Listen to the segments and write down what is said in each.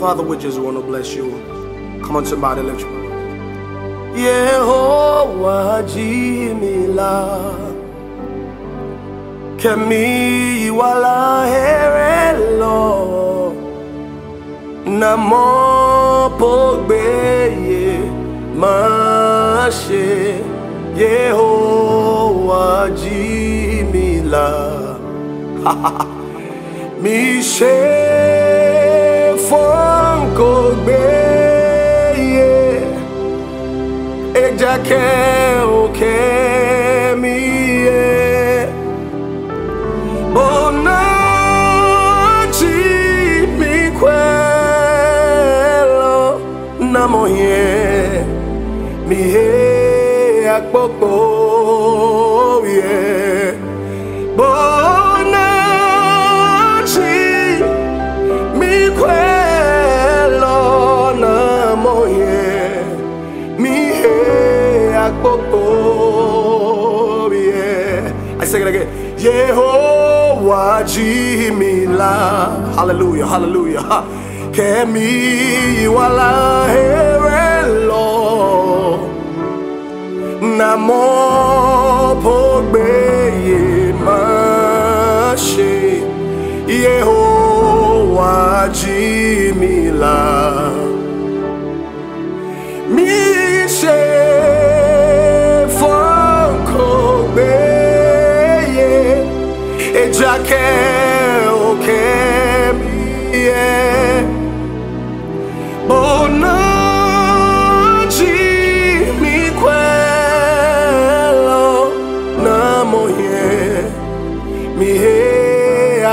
Father, we just want to bless you. Come on, somebody, lift you. Yehovah Jimila Kemi wala herelo Namo pogbeye Mashe Yehovah Jimila Mi Mi ye Bona chi mi kwelo Namo ye mi he akpokpo ye Bona Yehovah Jimila Hallelujah Hallelujah. Kemi wala herelo Namo pogbeye mashe. Yehovah Jimila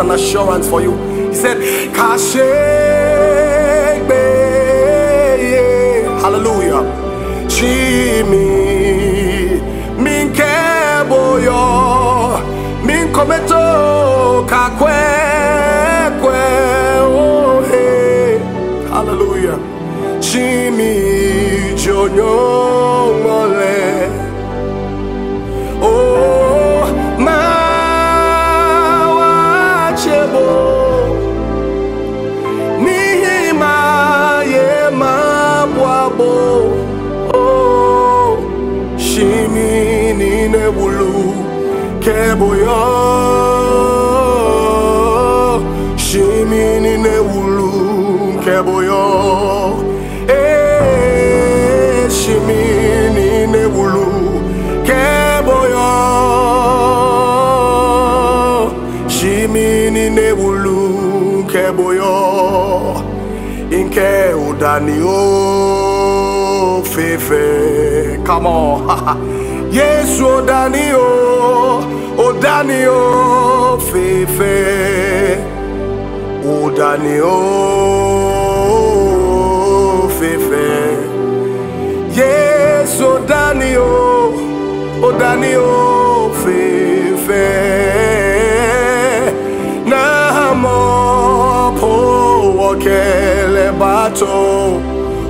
an assurance for you. He said, Kashegbe. Hallelujah. Shimi, Minkeboyo, Minkometo, keboyo. Shimi nine wulu keboyo. Eh, shimi nine wulu keboyo. Shimi nine wulu keboyo. Inke udani o fefe. Come on. Yesu odani o. Odani o fefe. Odani o fefe. Yesu odani o. Odani o fefe. Namo po wakele bato.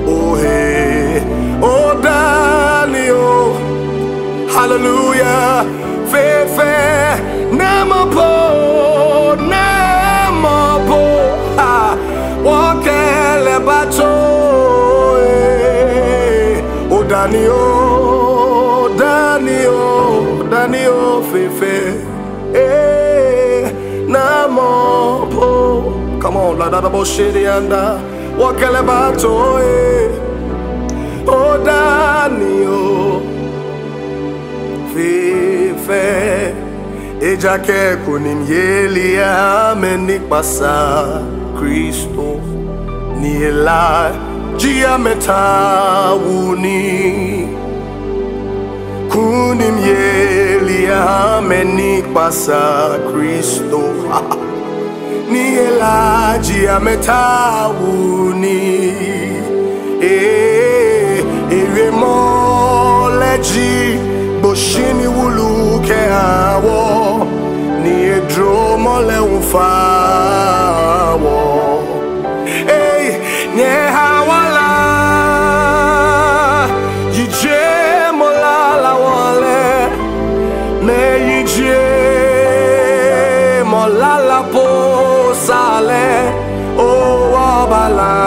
Ohe. Odani o. Hallelujah. Come on, la da da bo shiri anda. Wakele bato. Eh. Oh, Dani, oh. Fefe Ejake kunim yeli ameni pasa Kristo ni ela jia meta wuni kunim ye amenik pasa Kristo niyelaji ametawu ni eh, ere mọlẹji boshini wuluke awọ ni edro mọlẹun fawọ. Hey, yeah. la peau wabala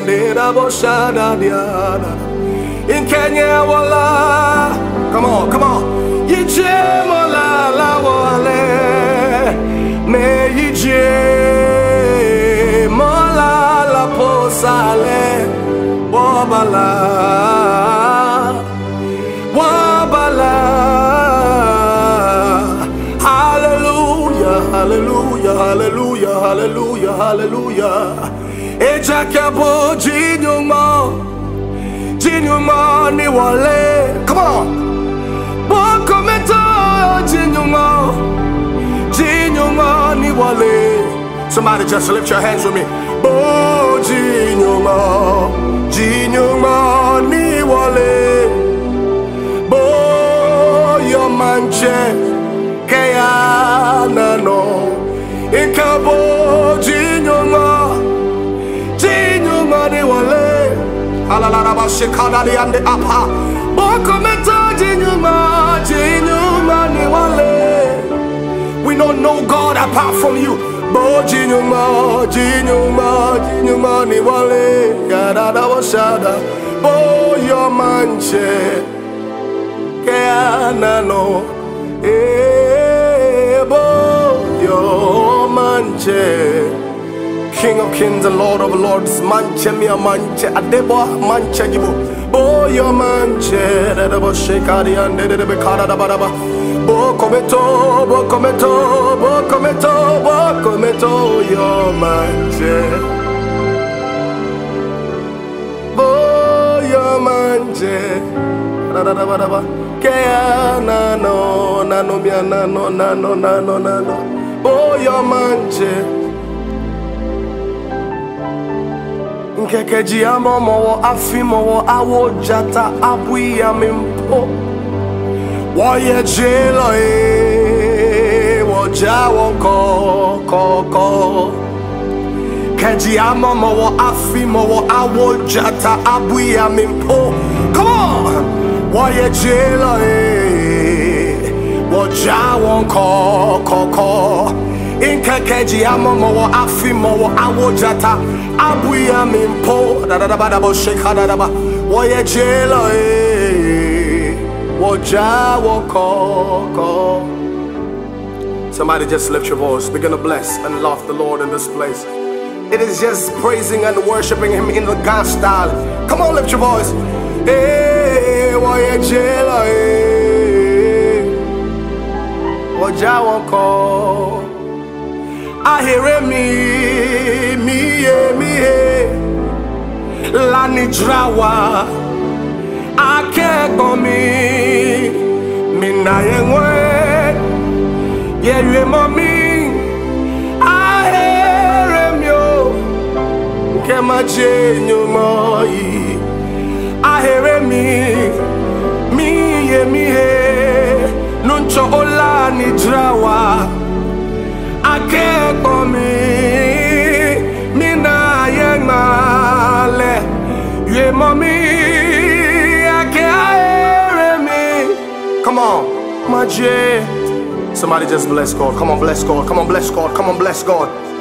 bo shiri ande da bo shada dia in Kenya wala. Come on come on. Yije molala wale. Me yije molala po sale wabala. Wabala. Hallelujah hallelujah hallelujah hallelujah hallelujah ejakabo jinyuma jinyuma ni wale. Come on. Bokometo jinyuma jinyuma ni wale. Somebody just lift your hands with me. Bo jinyuma jinyuma ni wale. Bo yo manche. Kaya nano. Ikabo jinyuma alalaraba shikana ni ande apa bokometo jinyuma jinyuma ni wale we don't know God apart from you. Bo jinyuma, jinyuma, jinyuma ni wale. Yada da washada. Bo yo manche. Keana no. Eh, bo yo manche. King of kings and Lord of lords, manche mia manche, adebo manche gibo. Bo yo manche, da da bo shekari ande da da be kara da ba. Bo kometo, bo kometo, bo kometo, bo kometo yo manche. Bo yo manche, da da da. Kea na no, na no mia na no, na no, na no, na no. Bo yo manche. Nkekeji ama mọwọ afi mọwọ awo jata abui ya mi mpo wọye jelo wọja wọn kọkọkọ keji ama mọwọ afi mọwọ come on mọwọ afi mọwọ awo jata abui ya mi mpo dadadabadabo shekadadaba wọye jelo e wọja wọn kọkọ. Somebody just lift your voice, begin to bless and love the Lord in this place. It is just praising and worshiping Him in the God style. Come on, lift your voice. Eh, wọye jelo eh, ahere mi mihe mihe lani drawa mi mi na mi ahere mi o. Nke ma je yi. Ahere mi mihe mihe nunchọ ola ni drawa. My J. Somebody just bless God. Come on, bless God. Come on, bless God. Come on, bless God.